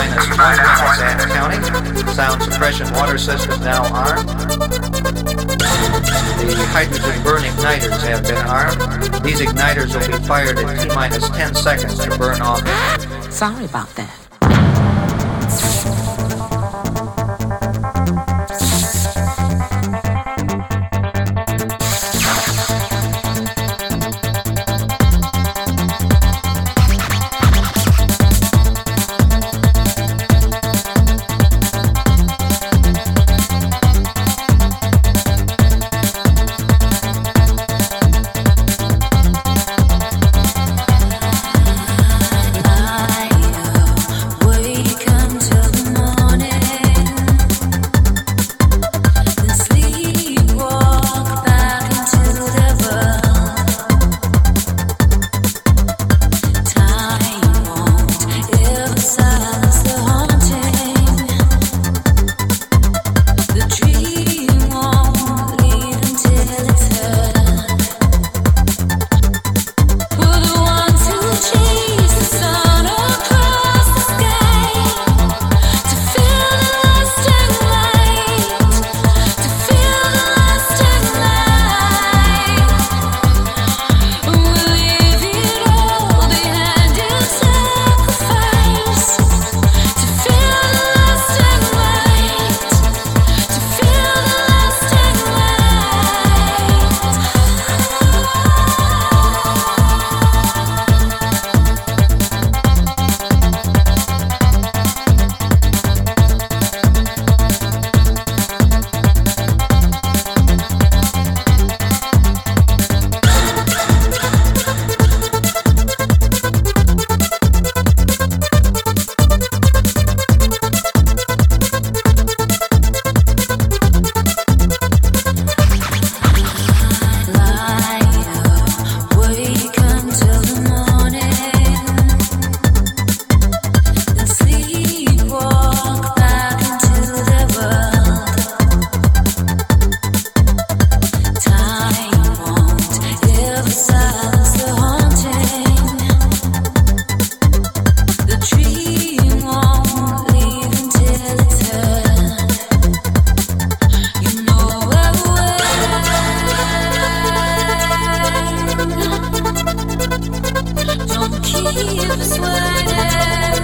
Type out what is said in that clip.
minus 12 minutes and counting. Sound suppression water system now armed. The hydrogen burn igniters have been armed. These igniters will be fired at T minus 10 seconds to burn off. Sorry about that. you surrender